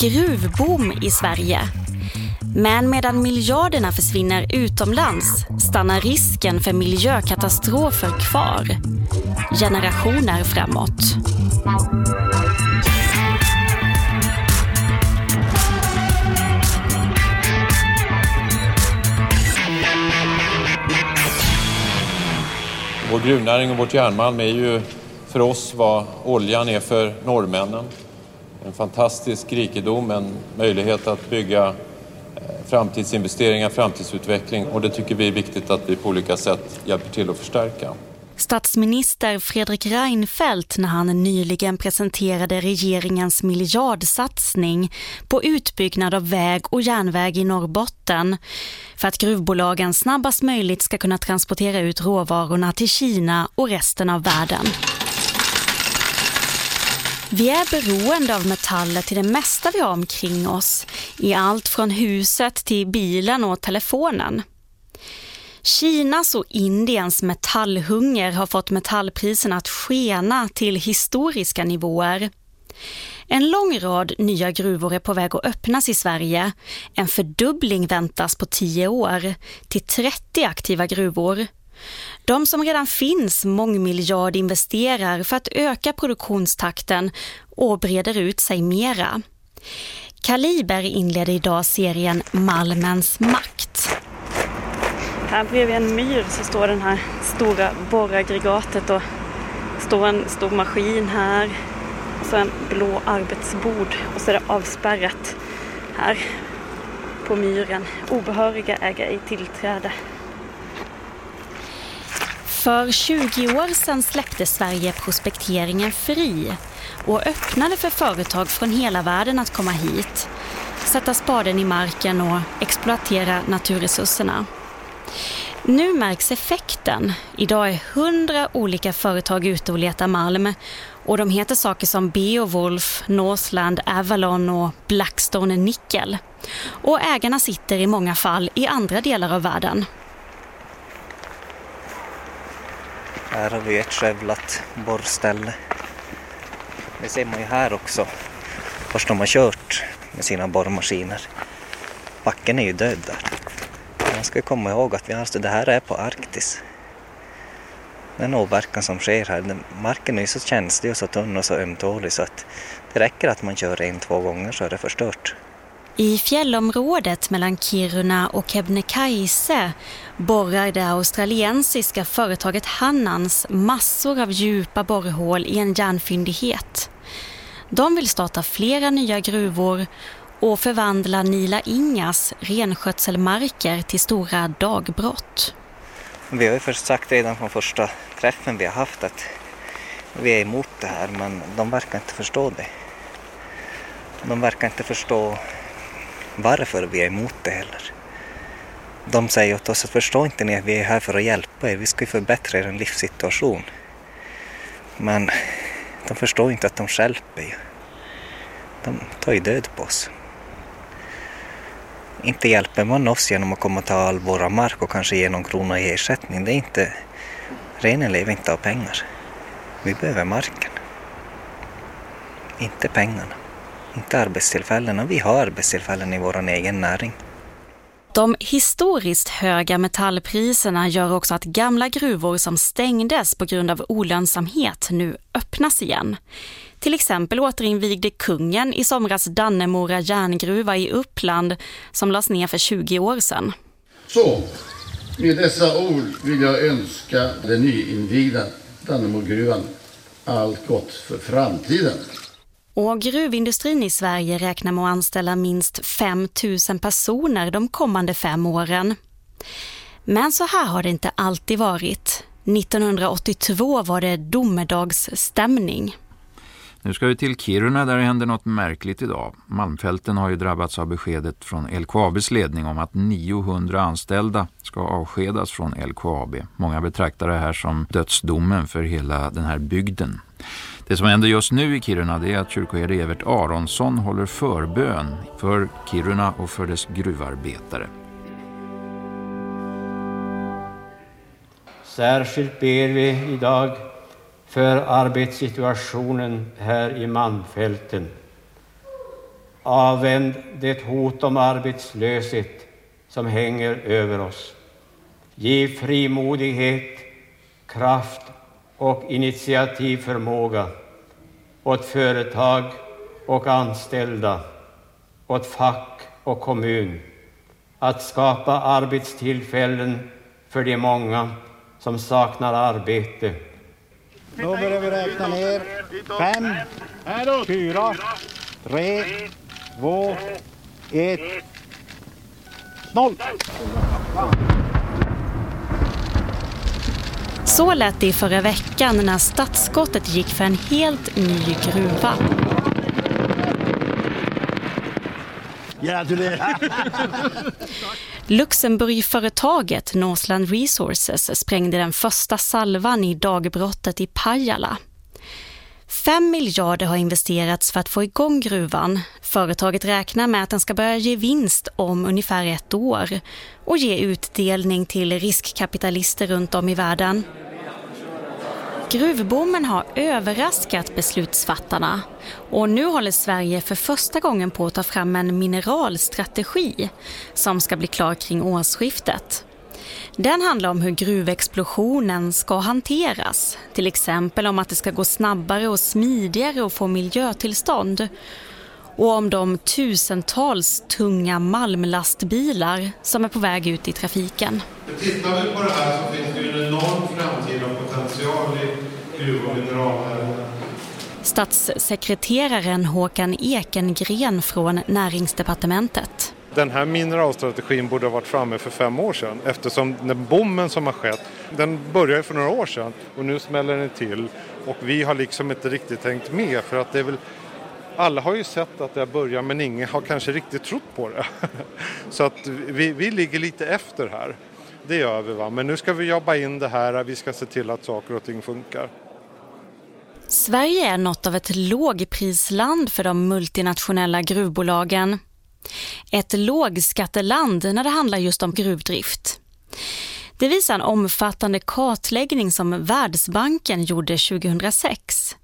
gruvboom i Sverige. Men medan miljarderna försvinner utomlands stannar risken för miljökatastrofer kvar. Generationer framåt. Vår gruvnäring och vårt järnmalm är ju för oss vad oljan är för norrmännen. En fantastisk rikedom, en möjlighet att bygga eh, framtidsinvesteringar, framtidsutveckling och det tycker vi är viktigt att vi på olika sätt hjälper till att förstärka. Statsminister Fredrik Reinfeldt när han nyligen presenterade regeringens miljardsatsning på utbyggnad av väg och järnväg i Norrbotten för att gruvbolagen snabbast möjligt ska kunna transportera ut råvarorna till Kina och resten av världen. Vi är beroende av metaller till det mesta vi har omkring oss, i allt från huset till bilen och telefonen. Kinas och Indiens metallhunger har fått metallpriserna att skena till historiska nivåer. En lång rad nya gruvor är på väg att öppnas i Sverige. En fördubbling väntas på tio år till 30 aktiva gruvor. De som redan finns mångmiljardinvesterar för att öka produktionstakten och breder ut sig mera. Kaliber inleder idag serien Malmens makt. Här bredvid en myr så står den här stora borraggregatet och står en stor maskin här. Och så en blå arbetsbord och så är det avspärrat här på myren. Obehöriga äger ej tillträde. För 20 år sedan släppte Sverige prospekteringen fri och öppnade för företag från hela världen att komma hit, sätta spaden i marken och exploatera naturresurserna. Nu märks effekten. Idag är hundra olika företag ute och letar malm och de heter saker som Beowulf, Northland, Avalon och Blackstone Nickel. Och ägarna sitter i många fall i andra delar av världen. Här har vi ett skövlat borrställe. Det ser man ju här också. Först de har kört med sina borrmaskiner. Backen är ju död där. Man ska komma ihåg att vi alltså, det här är på Arktis. Den åverkan som sker här, marken är ju så känslig och så tunn och så ömtålig så att det räcker att man kör en, två gånger så är det förstört. I fjällområdet mellan Kiruna och Kebnekaise borrar det australiensiska företaget Hannans massor av djupa borrhål i en järnfyndighet. De vill starta flera nya gruvor och förvandla Nila Ingas renskötselmarker till stora dagbrott. Vi har ju först sagt redan från första träffen vi har haft att vi är emot det här men de verkar inte förstå det. De verkar inte förstå varför vi är emot det heller. De säger åt oss att förstå inte ni att vi är här för att hjälpa er, vi ska ju förbättra er livssituation. Men de förstår inte att de stjälper ju. De tar ju död på oss. Inte hjälper man oss genom att komma och ta all våra mark och kanske ge någon krona i ersättning. Det är inte... Renen lever inte av pengar. Vi behöver marken. Inte pengarna. Inte arbetstillfällena. Vi har arbetstillfällen i vår egen näring. De historiskt höga metallpriserna gör också att gamla gruvor som stängdes på grund av olönsamhet nu öppnas igen. Till exempel återinvigde kungen i somras Dannemora järngruva i Uppland som lades ner för 20 år sedan. Så, med dessa ord vill jag önska den nyinvigda Dannemorgruvan allt gott för framtiden. Och gruvindustrin i Sverige räknar med att anställa minst 5 000 personer de kommande fem åren. Men så här har det inte alltid varit. 1982 var det domedagsstämning. Nu ska vi till Kiruna där det händer något märkligt idag. Malmfälten har ju drabbats av beskedet från LKABs ledning om att 900 anställda ska avskedas från LKAB. Många betraktar det här som dödsdomen för hela den här bygden. Det som händer just nu i Kiruna är att kyrkoherde Evert Aronsson håller förbön för Kiruna och för dess gruvarbetare. Särskilt ber vi idag för arbetssituationen här i Malmfälten. avvänd det hot om arbetslöshet som hänger över oss. Ge frimodighet, kraft och initiativförmåga åt företag och anställda, åt fack och kommun att skapa arbetstillfällen för de många som saknar arbete. Då börjar vi räkna ner. Fem, fyra, tre, två, ett, noll. Så lät det i förra veckan när startskottet gick för en helt ny gruva. Luxemburgföretaget Northland Resources sprängde den första salvan i dagbrottet i Pajala. 5 miljarder har investerats för att få igång gruvan. Företaget räknar med att den ska börja ge vinst om ungefär ett år och ge utdelning till riskkapitalister runt om i världen. Gruvboomen har överraskat beslutsfattarna och nu håller Sverige för första gången på att ta fram en mineralstrategi som ska bli klar kring årsskiftet. Den handlar om hur gruvexplosionen ska hanteras, till exempel om att det ska gå snabbare och smidigare att få miljötillstånd och om de tusentals tunga malmlastbilar som är på väg ut i trafiken. Tittar vi på det här så finns det ju en enorm framtida potential i gruv och mineralnäringen. Statssekreteraren Håkan Ekengren från Näringsdepartementet. Den här mineralstrategin borde ha varit framme för fem år sedan eftersom den bommen som har skett, den började för några år sedan och nu smäller den till och vi har liksom inte riktigt tänkt med för att det är väl alla har ju sett att det har börjat men ingen har kanske riktigt trott på det. Så att vi, vi ligger lite efter här. Det gör vi va, men nu ska vi jobba in det här, vi ska se till att saker och ting funkar. Sverige är något av ett lågprisland för de multinationella gruvbolagen. Ett lågskatteland när det handlar just om gruvdrift. Det visar en omfattande kartläggning som Världsbanken gjorde 2006.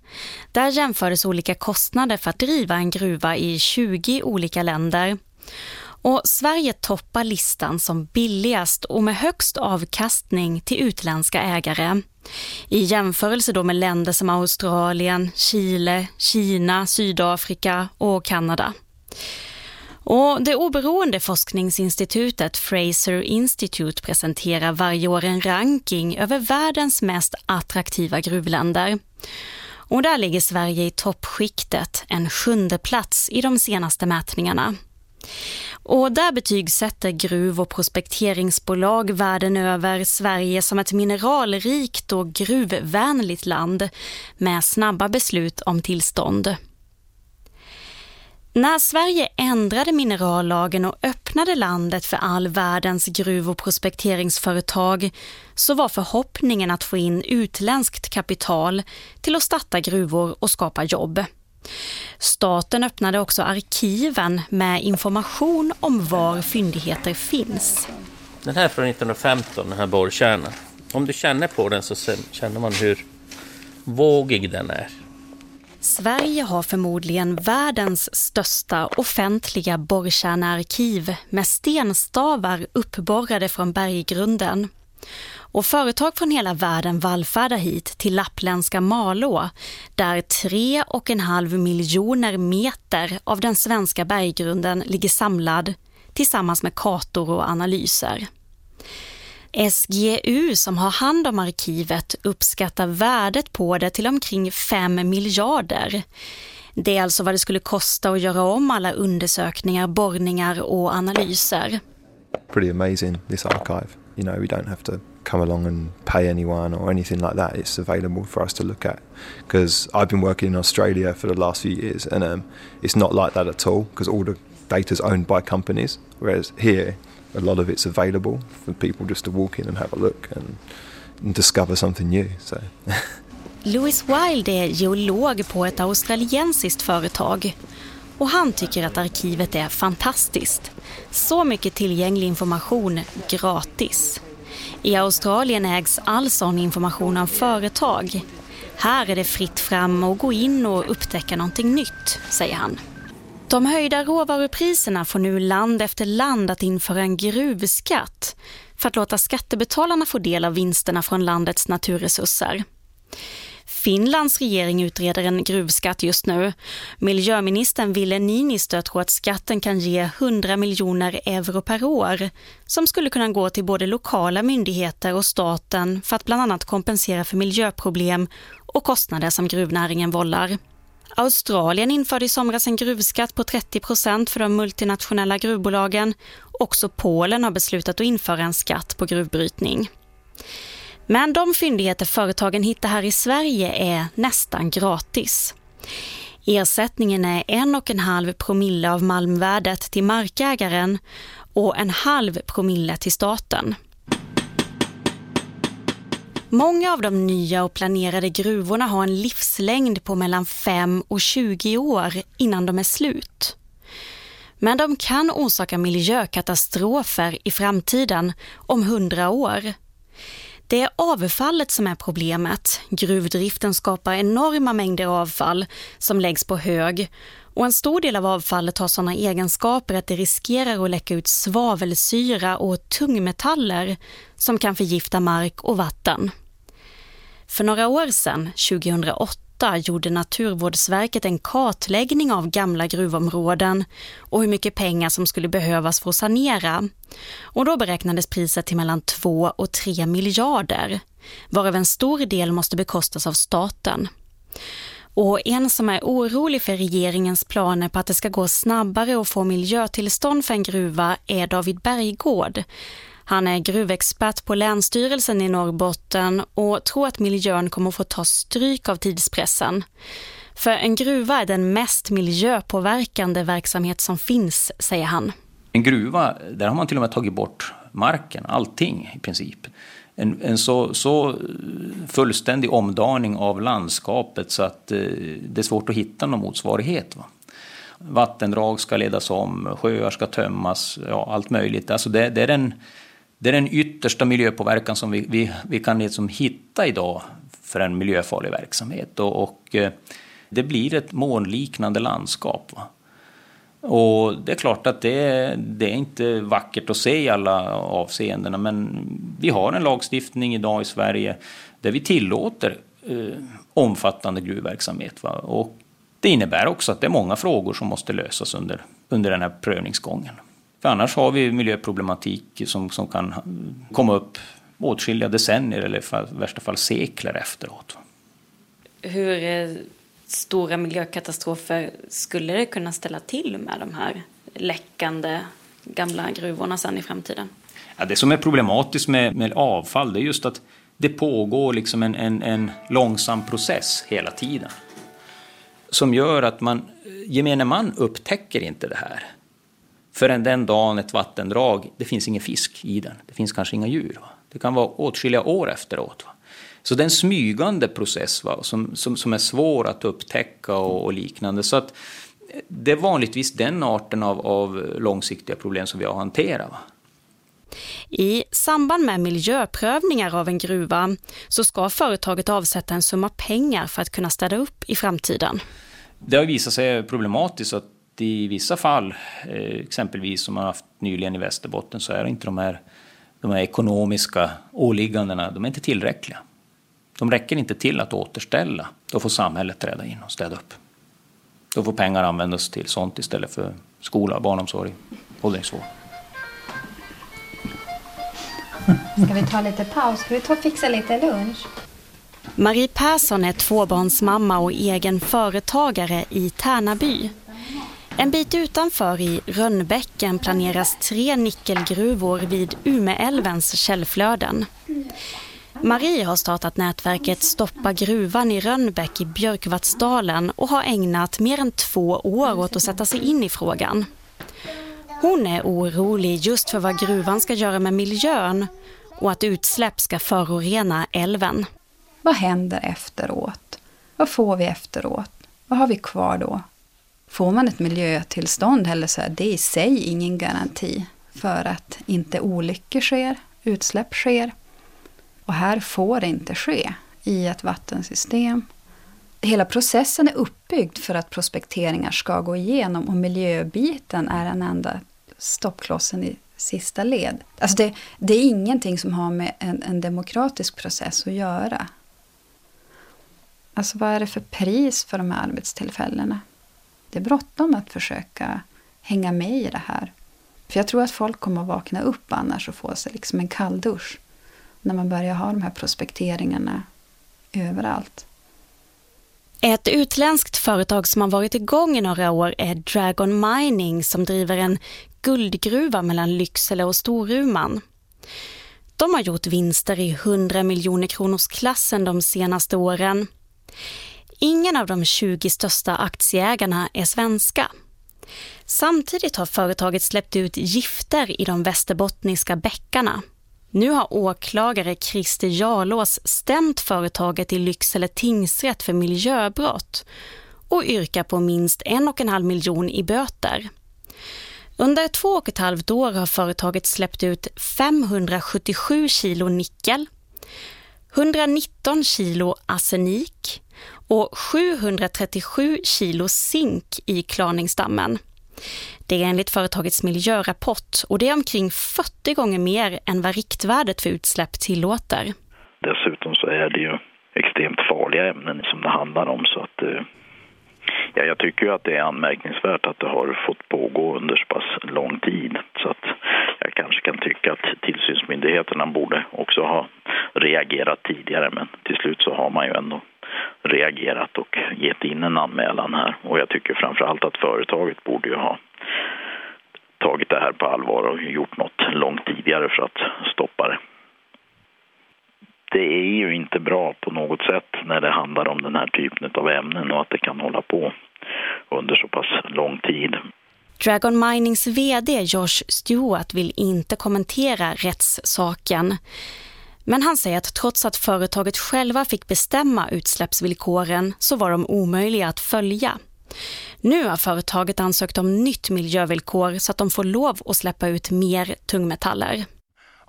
Där jämfördes olika kostnader för att driva en gruva i 20 olika länder. Och Sverige toppar listan som billigast och med högst avkastning till utländska ägare. I jämförelse då med länder som Australien, Chile, Kina, Sydafrika och Kanada. Och det oberoende forskningsinstitutet Fraser Institute presenterar varje år en ranking över världens mest attraktiva gruvländer. Och där ligger Sverige i toppskiktet, en sjunde plats i de senaste mätningarna. Och där betygsätter gruv- och prospekteringsbolag världen över Sverige som ett mineralrikt och gruvvänligt land med snabba beslut om tillstånd. När Sverige ändrade minerallagen och öppnade landet för all världens gruv- och prospekteringsföretag så var förhoppningen att få in utländskt kapital till att starta gruvor och skapa jobb. Staten öppnade också arkiven med information om var fyndigheter finns. Den här är från 1915, den här borrkärnan. Om du känner på den så känner man hur vågig den är. Sverige har förmodligen världens största offentliga borrkärnearkiv med stenstavar uppborrade från berggrunden. Och företag från hela världen vallfärdar hit till lappländska Malå där tre och en halv miljoner meter av den svenska berggrunden ligger samlad tillsammans med kartor och analyser. SGU som har hand om arkivet uppskattar värdet på det till omkring 5 miljarder. Det är alltså vad det skulle kosta att göra om alla undersökningar, borrningar och analyser. Pretty amazing this archive. You know, we don't have to come along and pay anyone or anything like that. It's available for us to look at. Because I've been working in Australia for the last few years and um, it's not like that at all because all the data is owned by companies. Whereas here, a lot of it's available for people just to walk in and have a look and, and discover something new. So. Louis Wilde är geolog på ett australiensiskt företag och han tycker att arkivet är fantastiskt. Så mycket tillgänglig information gratis. I Australien ägs all sån information av företag. Här är det fritt fram att gå in och upptäcka någonting nytt, säger han. De höjda råvarupriserna får nu land efter land att införa en gruvskatt för att låta skattebetalarna få del av vinsterna från landets naturresurser. Finlands regering utreder en gruvskatt just nu. Miljöministern Ville Niinistö tror att skatten kan ge 100 miljoner euro per år som skulle kunna gå till både lokala myndigheter och staten för att bland annat kompensera för miljöproblem och kostnader som gruvnäringen vållar. Australien införde i somras en gruvskatt på 30 procent för de multinationella gruvbolagen. Också Polen har beslutat att införa en skatt på gruvbrytning. Men de fyndigheter företagen hittar här i Sverige är nästan gratis. Ersättningen är en och en halv promille av malmvärdet till markägaren och en halv promille till staten. Många av de nya och planerade gruvorna har en livslängd på mellan 5 och 20 år innan de är slut. Men de kan orsaka miljökatastrofer i framtiden om 100 år. Det är avfallet som är problemet. Gruvdriften skapar enorma mängder avfall som läggs på hög och en stor del av avfallet har sådana egenskaper att det riskerar att läcka ut svavelsyra och tungmetaller som kan förgifta mark och vatten. För några år sedan, 2008, gjorde Naturvårdsverket en kartläggning av gamla gruvområden och hur mycket pengar som skulle behövas för att sanera. Och då beräknades priset till mellan 2 och 3 miljarder, varav en stor del måste bekostas av staten. Och en som är orolig för regeringens planer på att det ska gå snabbare att få miljötillstånd för en gruva är David Berggård. Han är gruvexpert på Länsstyrelsen i Norrbotten och tror att miljön kommer att få ta stryk av tidspressen. För en gruva är den mest miljöpåverkande verksamhet som finns, säger han. En gruva, där har man till och med tagit bort marken, allting i princip. En, en så, så, fullständig omdaning av landskapet så att eh, det är svårt att hitta någon motsvarighet. Va? Vattendrag ska ledas om, sjöar ska tömmas, ja, allt möjligt. Alltså det, det är den det är den yttersta miljöpåverkan som vi, vi, vi kan liksom hitta idag för en miljöfarlig verksamhet. Och, och eh, det blir ett månliknande landskap. Va? Och det är klart att det, det, är inte vackert att se i alla avseenden, men vi har en lagstiftning idag i Sverige där vi tillåter eh, omfattande gruvverksamhet. Va? Och det innebär också att det är många frågor som måste lösas under, under den här prövningsgången. För annars har vi miljöproblematik som, som kan komma upp åtskilliga decennier eller i värsta fall sekler efteråt. Hur eh, stora miljökatastrofer skulle det kunna ställa till med de här läckande gamla gruvorna sen i framtiden? Ja, det som är problematiskt med, med avfall det är just att det pågår liksom en, en, en långsam process hela tiden. Som gör att man, gemene man upptäcker inte det här förrän den dagen ett vattendrag, det finns ingen fisk i den, det finns kanske inga djur. Va? Det kan vara åtskilliga år efteråt. Va? Så det är en smygande process va? Som, som, som är svår att upptäcka och, och, liknande. Så att det är vanligtvis den arten av, av långsiktiga problem som vi har att hantera. Va? I samband med miljöprövningar av en gruva så ska företaget avsätta en summa pengar för att kunna städa upp i framtiden. Det har visat sig problematiskt att i vissa fall, eh, exempelvis som man haft nyligen i Västerbotten, så är inte de här, de här ekonomiska åliggandena de är inte tillräckliga. De räcker inte till att återställa. Då får samhället träda in och städa upp. Då får pengar användas till sånt istället för skola, barnomsorg, åldringsvård. Ska vi ta lite paus? Ska vi ta och fixa lite lunch? Marie Persson är tvåbarnsmamma och egen företagare i Tärnaby. En bit utanför i Rönnbäcken planeras tre nickelgruvor vid Umeälvens källflöden. Marie har startat nätverket Stoppa gruvan i Rönnbäck i Björkvattsdalen och har ägnat mer än två år åt att sätta sig in i frågan. Hon är orolig just för vad gruvan ska göra med miljön och att utsläpp ska förorena älven. Vad händer efteråt? Vad får vi efteråt? Vad har vi kvar då? Får man ett miljötillstånd eller så är det i sig ingen garanti för att inte olyckor sker, utsläpp sker. Och här får det inte ske i ett vattensystem. hela processen är uppbyggd för att prospekteringar ska gå igenom och miljöbiten är den enda stoppklossen i sista led. Alltså det, det är ingenting som har med en, en demokratisk process att göra. Alltså vad är det för pris för de här arbetstillfällena? Det är bråttom att försöka hänga med i det här. För jag tror att folk kommer att vakna upp annars och få sig liksom en kalldusch. När man börjar ha de här prospekteringarna överallt. Ett utländskt företag som har varit igång i några år är Dragon Mining som driver en guldgruva mellan Lycksele och Storuman. De har gjort vinster i 100 miljoner kronors klassen de senaste åren. Ingen av de 20 största aktieägarna är svenska. Samtidigt har företaget släppt ut gifter i de västerbottniska bäckarna. Nu har åklagare Christer Jarlås stämt företaget i Lycksele tingsrätt för miljöbrott och yrkar på minst en och en halv miljon i böter. Under två och ett halvt år har företaget släppt ut 577 kilo nickel, 119 kilo arsenik och 737 kilo zink i klarningsdammen. Det är enligt företagets miljörapport och det är omkring 40 gånger mer än vad riktvärdet för utsläpp tillåter. Dessutom så är det ju extremt farliga ämnen som det handlar om så att eh, ja, jag tycker ju att det är anmärkningsvärt att det har fått pågå under så pass lång tid så att jag kanske kan tycka att tillsynsmyndigheterna borde också ha reagerat tidigare men till slut så har man ju ändå reagerat och gett in en anmälan här. Och jag tycker framförallt att företaget borde ju ha tagit det här på allvar och gjort något långt tidigare för att stoppa det. Det är ju inte bra på något sätt när det handlar om den här typen av ämnen och att det kan hålla på under så pass lång tid. Dragon Minings vd Josh Stewart vill inte kommentera rättssaken. Men han säger att trots att företaget själva fick bestämma utsläppsvillkoren så var de omöjliga att följa. Nu har företaget ansökt om nytt miljövillkor så att de får lov att släppa ut mer tungmetaller.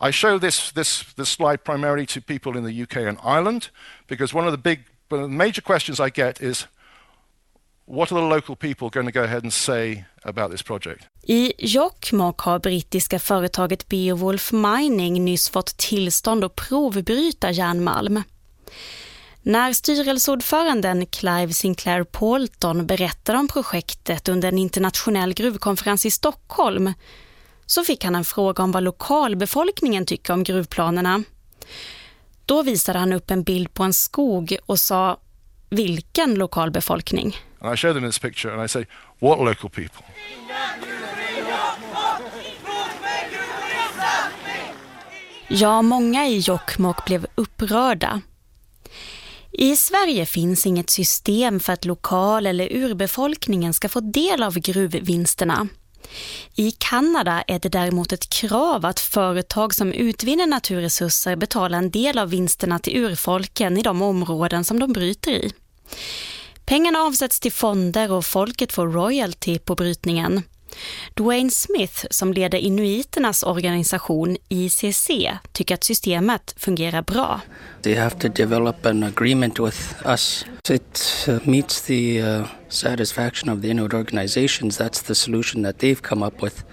I show this, this, this slide primarily to people in the UK and Ireland because one of the big major questions I get is what are the local people going to go ahead and say about this project? I Jokkmokk har brittiska företaget Beowulf Mining nyss fått tillstånd att provbryta järnmalm. När styrelseordföranden Clive Sinclair Paulton berättade om projektet under en internationell gruvkonferens i Stockholm så fick han en fråga om vad lokalbefolkningen tycker om gruvplanerna. Då visade han upp en bild på en skog och sa vilken lokalbefolkning? And I show them this picture and I say, what local people? Ja, många i Jokkmokk blev upprörda. I Sverige finns inget system för att lokal- eller urbefolkningen ska få del av gruvvinsterna. I Kanada är det däremot ett krav att företag som utvinner naturresurser betalar en del av vinsterna till urfolken i de områden som de bryter i. Pengarna avsätts till fonder och folket får royalty på brytningen. Dwayne Smith, som leder inuiternas organisation ICC, tycker att systemet fungerar bra. They have to develop an agreement with us. It uh, meets the uh, satisfaction of the Inuit organizations. That's the solution that they've come up with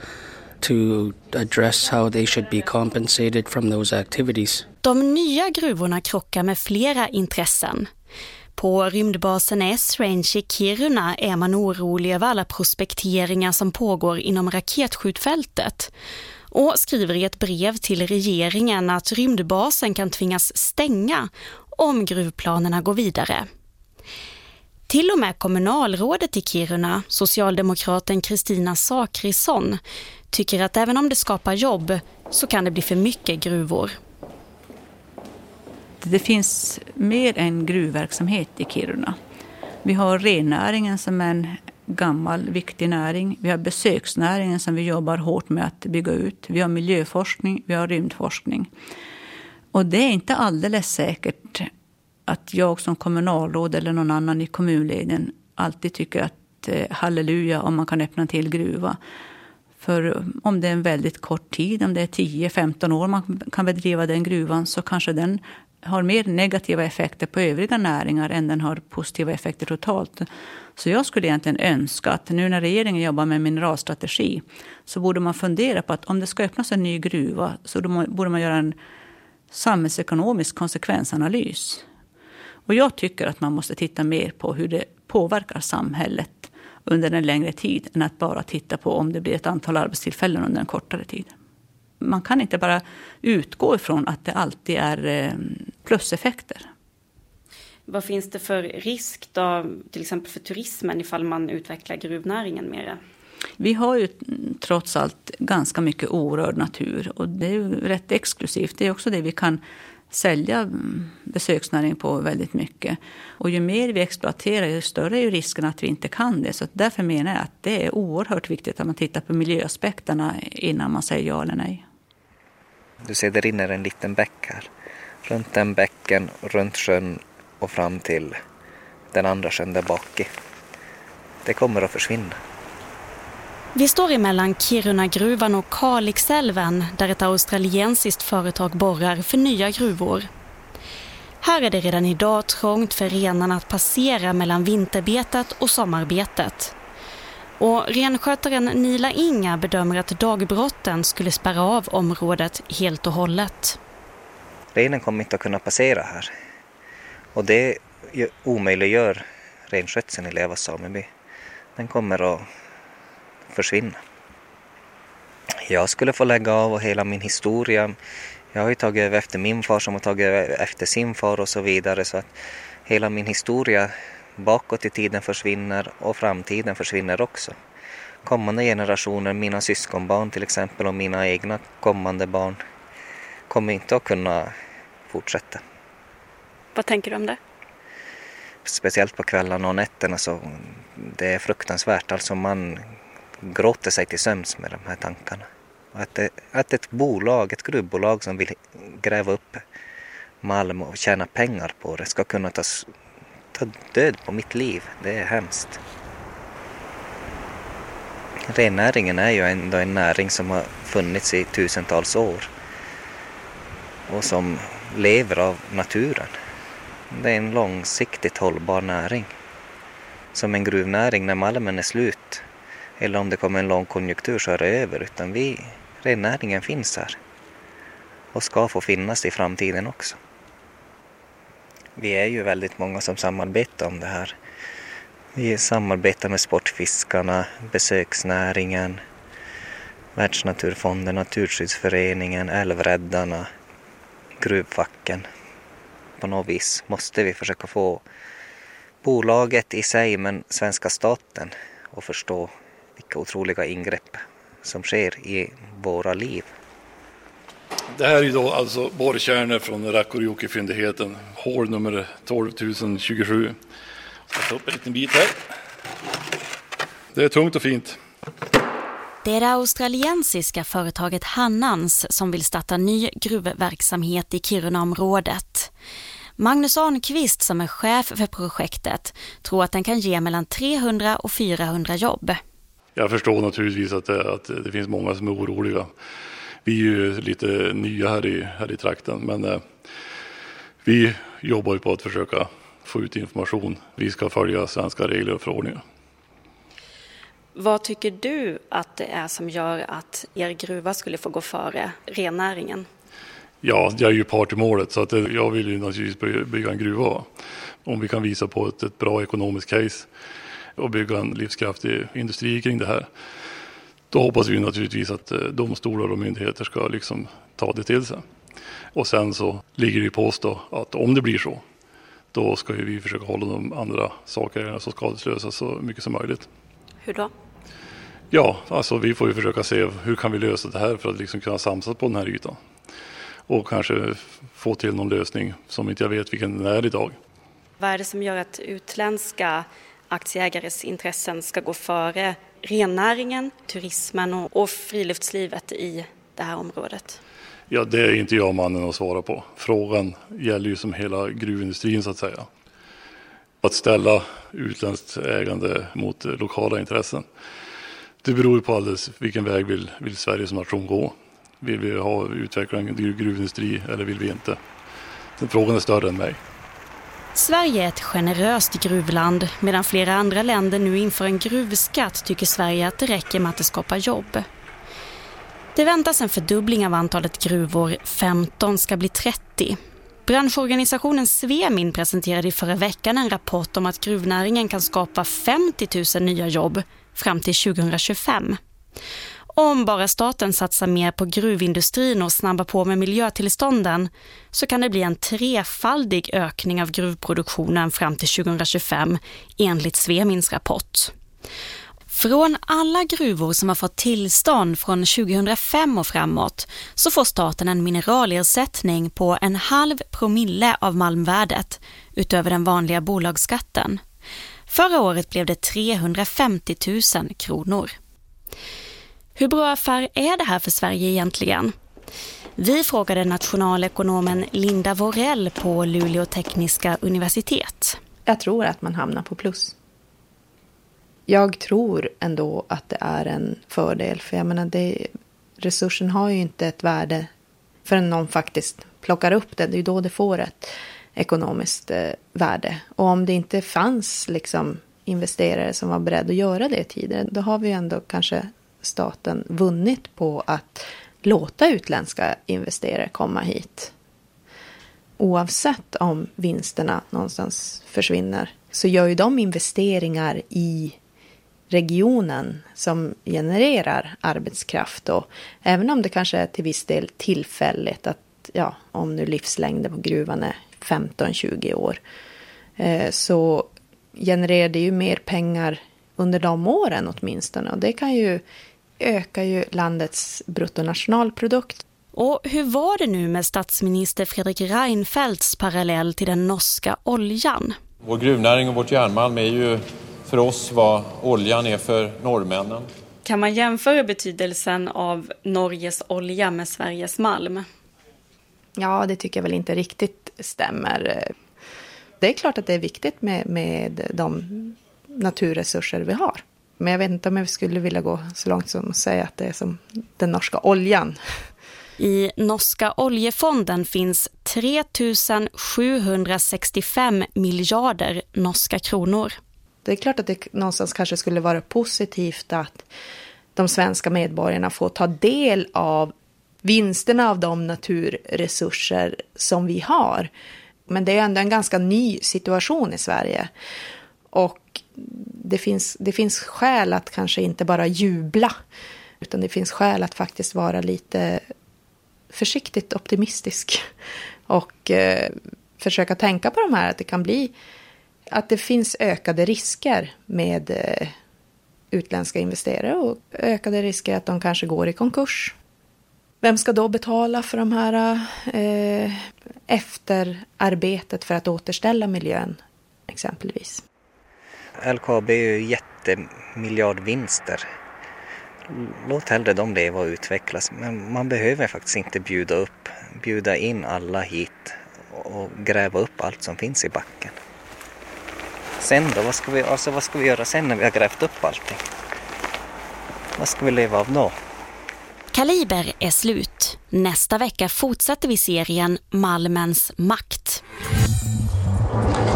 to address how they should be compensated from those activities. De nya gruvorna krockar med flera intressen. På rymdbasen S-Range i Kiruna är man orolig över alla prospekteringar som pågår inom raketskjutfältet och skriver i ett brev till regeringen att rymdbasen kan tvingas stänga om gruvplanerna går vidare. Till och med kommunalrådet i Kiruna, socialdemokraten Kristina Sakrisson, tycker att även om det skapar jobb så kan det bli för mycket gruvor det finns mer än gruvverksamhet i Kiruna. Vi har rennäringen som är en gammal viktig näring. Vi har besöksnäringen som vi jobbar hårt med att bygga ut. Vi har miljöforskning, vi har rymdforskning. Och det är inte alldeles säkert att jag som kommunalråd eller någon annan i kommunleden alltid tycker att eh, halleluja om man kan öppna en till gruva. För eh, om det är en väldigt kort tid, om det är 10-15 år man kan bedriva den gruvan så kanske den har mer negativa effekter på övriga näringar än den har positiva effekter totalt. Så jag skulle egentligen önska att nu när regeringen jobbar med mineralstrategi så borde man fundera på att om det ska öppnas en ny gruva så borde man göra en samhällsekonomisk konsekvensanalys. Och jag tycker att man måste titta mer på hur det påverkar samhället under en längre tid än att bara titta på om det blir ett antal arbetstillfällen under en kortare tid. Man kan inte bara utgå ifrån att det alltid är eh, pluseffekter. Vad finns det för risk då, till exempel för turismen ifall man utvecklar gruvnäringen mer? Vi har ju trots allt ganska mycket orörd natur och det är ju rätt exklusivt. Det är också det vi kan sälja besöksnäring på väldigt mycket. Och ju mer vi exploaterar, ju större är risken att vi inte kan det. Så därför menar jag att det är oerhört viktigt att man tittar på miljöaspekterna innan man säger ja eller nej. Du ser, det rinner en liten bäck här. Runt den bäcken, runt sjön och fram till den andra sjön där bak i. Det kommer att försvinna. Vi står emellan Kiruna-gruvan och Kalixälven där ett australiensiskt företag borrar för nya gruvor. Här är det redan idag trångt för renarna att passera mellan vinterbetet och sommarbetet. Och renskötaren Nila Inga bedömer att dagbrotten skulle spärra av området helt och hållet. Renen kommer inte att kunna passera här. Och det omöjliggör renskötseln i Leva sameby. Den kommer att försvinna. Jag skulle få lägga av och hela min historia. Jag har ju tagit över efter min far som har tagit över efter sin far och så vidare. Så att hela min historia bakåt i tiden försvinner och framtiden försvinner också. Kommande generationer, mina syskonbarn till exempel och mina egna kommande barn kommer inte att kunna fortsätta. Vad tänker du om det? Speciellt på kvällarna och nätterna så det är fruktansvärt. Alltså man gråter sig till sömns med de här tankarna. Att, det, att ett bolag, ett gruvbolag som vill gräva upp malm och tjäna pengar på det ska kunna ta, ta död på mitt liv, det är hemskt. Rennäringen är ju ändå en näring som har funnits i tusentals år och som lever av naturen. Det är en långsiktigt hållbar näring. Som en gruvnäring när malmen är slut eller om det kommer en lågkonjunktur så är det över. Utan vi, rennäringen finns här och ska få finnas i framtiden också. Vi är ju väldigt många som samarbetar om det här. Vi samarbetar med Sportfiskarna, besöksnäringen, Världsnaturfonden, Naturskyddsföreningen, Älvräddarna, gruvfacken. På något vis måste vi försöka få bolaget i sig, men svenska staten att förstå vilka otroliga ingrepp som sker i våra liv. Det här är då alltså borrkärnor från Rakurijoki-fyndigheten, hål nummer 12027. Jag ska ta upp en liten bit här. Det är tungt och fint. Det är det australiensiska företaget Hannans som vill starta ny gruvverksamhet i Kirunaområdet. Magnus Arnqvist som är chef för projektet tror att den kan ge mellan 300 och 400 jobb. Jag förstår naturligtvis att det, att det finns många som är oroliga. Vi är ju lite nya här i, här i trakten men eh, vi jobbar ju på att försöka få ut information. Vi ska följa svenska regler och förordningar. Vad tycker du att det är som gör att er gruva skulle få gå före rennäringen? Ja, jag är ju part i målet så att jag vill ju naturligtvis bygga en gruva. Om vi kan visa på ett, ett bra ekonomiskt case och bygga en livskraftig industri kring det här. Då hoppas vi naturligtvis att eh, domstolar och myndigheter ska liksom ta det till sig. Och sen så ligger det på oss då att om det blir så, då ska vi försöka hålla de andra sakerna så skadeslösa så mycket som möjligt. Hur då? Ja, alltså vi får ju försöka se hur kan vi lösa det här för att liksom kunna samsas på den här ytan. Och kanske få till någon lösning som inte jag vet vilken den är idag. Vad är det som gör att utländska aktieägares intressen ska gå före rennäringen, turismen och, och friluftslivet i det här området? Ja, det är inte jag mannen att svara på. Frågan gäller ju som hela gruvindustrin så att säga. Att ställa utländskt ägande mot lokala intressen. Det beror ju på alldeles vilken väg vill, vill Sverige som nation gå. Vill vi ha, utveckla en gruvindustri eller vill vi inte? Frågan är större än mig. Sverige är ett generöst gruvland. Medan flera andra länder nu inför en gruvskatt tycker Sverige att det räcker med att det skapar jobb. Det väntas en fördubbling av antalet gruvor. 15 ska bli 30. Branschorganisationen Svemin presenterade i förra veckan en rapport om att gruvnäringen kan skapa 50 000 nya jobb fram till 2025. Om bara staten satsar mer på gruvindustrin och snabbar på med miljötillstånden så kan det bli en trefaldig ökning av gruvproduktionen fram till 2025 enligt Svemins rapport. Från alla gruvor som har fått tillstånd från 2005 och framåt så får staten en mineralersättning på en halv promille av malmvärdet utöver den vanliga bolagsskatten. Förra året blev det 350 000 kronor. Hur bra affär är det här för Sverige egentligen? Vi frågade nationalekonomen Linda Vorell på Luleå tekniska universitet. Jag tror att man hamnar på plus. Jag tror ändå att det är en fördel, för jag menar, det, resursen har ju inte ett värde förrän någon faktiskt plockar upp den. Det är ju då det får ett ekonomiskt eh, värde. Och om det inte fanns liksom investerare som var beredda att göra det tidigare, då har vi ändå kanske staten vunnit på att låta utländska investerare komma hit. Oavsett om vinsterna någonstans försvinner så gör ju de investeringar i regionen som genererar arbetskraft. Och även om det kanske är till viss del tillfälligt att ja, om nu livslängden på gruvan är 15-20 år eh, så genererar det ju mer pengar under de åren åtminstone. Och det kan ju ökar ju landets bruttonationalprodukt. Och hur var det nu med statsminister Fredrik Reinfeldts parallell till den norska oljan? Vår gruvnäring och vårt järnmalm är ju för oss vad oljan är för norrmännen. Kan man jämföra betydelsen av Norges olja med Sveriges malm? Ja, det tycker jag väl inte riktigt stämmer. Det är klart att det är viktigt med, med de naturresurser vi har. Men jag vet inte om jag skulle vilja gå så långt som att säga att det är som den norska oljan. I norska oljefonden finns 3 765 miljarder norska kronor. Det är klart att det någonstans kanske skulle vara positivt att de svenska medborgarna får ta del av vinsterna av de naturresurser som vi har. Men det är ändå en ganska ny situation i Sverige. Och det finns, det finns skäl att kanske inte bara jubla, utan det finns skäl att faktiskt vara lite försiktigt optimistisk och eh, försöka tänka på de här, att det kan bli, att det finns ökade risker med eh, utländska investerare och ökade risker att de kanske går i konkurs. Vem ska då betala för de här eh, efterarbetet för att återställa miljön exempelvis? LKAB är ju jättemiljardvinster. Låt hellre dem leva och utvecklas. Men man behöver faktiskt inte bjuda upp, bjuda in alla hit och gräva upp allt som finns i backen. Sen då, vad ska vi, alltså vad ska vi göra sen när vi har grävt upp allting? Vad ska vi leva av då? Kaliber är slut. Nästa vecka fortsätter vi serien Malmens makt.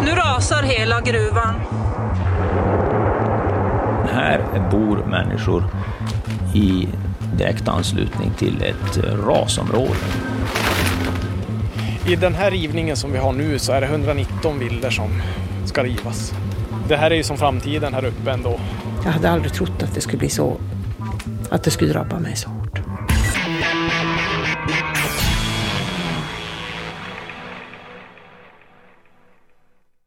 Nu rasar hela gruvan här bor människor i direkt anslutning till ett rasområde. I den här rivningen som vi har nu så är det 119 bilder som ska rivas. Det här är ju som framtiden här uppe ändå. Jag hade aldrig trott att det skulle bli så, att det skulle drabba mig så.